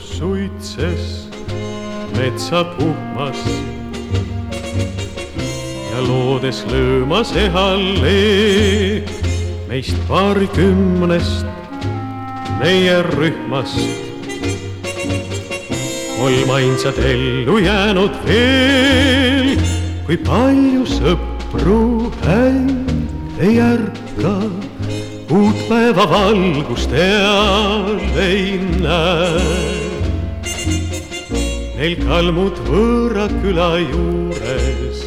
suitses metsapuhmas ja loodes löömas ehalleeg meist paarikümnest meie rühmast. kolm ainsat ellu jäänud veel, kui palju sõpru häid ei ärka, uut päeva valgust eal ei näe. Neil kalmud võõra küla juures,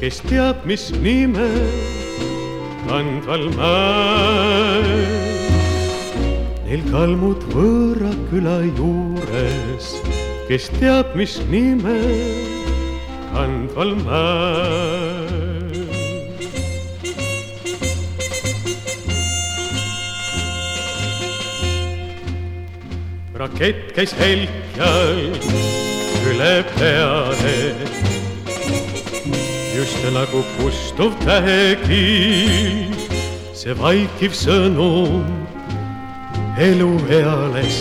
kes teab, mis nime kandval mäel. Neil kalmud võõra küla juures, kes teab, mis nime kandval mäel. Rakett käis helkjal üle peale. just nagu kustuv tähekiil, see vaikiv sõnum elueales.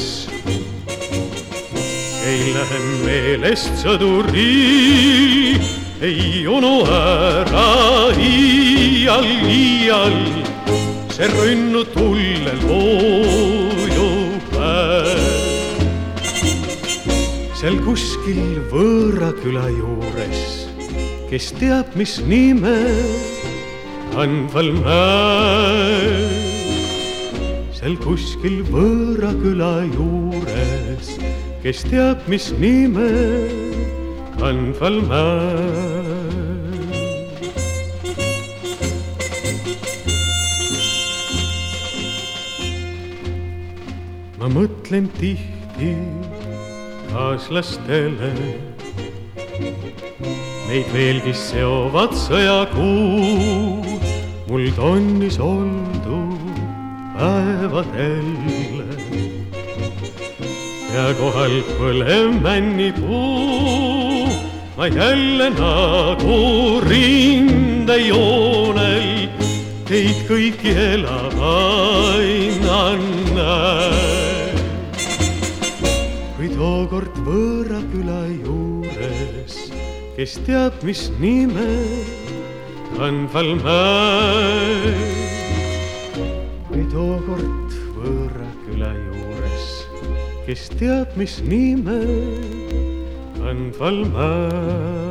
ei lähe meelest sõduril, ei unu ära iial, iial, see rünnu tullel voojub seal kuskil võõra küla juures, kes teab, mis nime kandval mäel. seal kuskil võõra küla juures, kes teab, mis nime kandval mäel. ma mõtlen tihti kaaslastele. meid veelgi seovad sõjakuud, mul tonnis oldu päevadel. ja kohal põlev männipuu, ma jälle nagu rindejoonel teid kõiki elavaina tookord võõra küla juures, kes teab, mis nime kandval mäel. kui tookord võõra küla juures, kes teab, mis nime kandval mäel.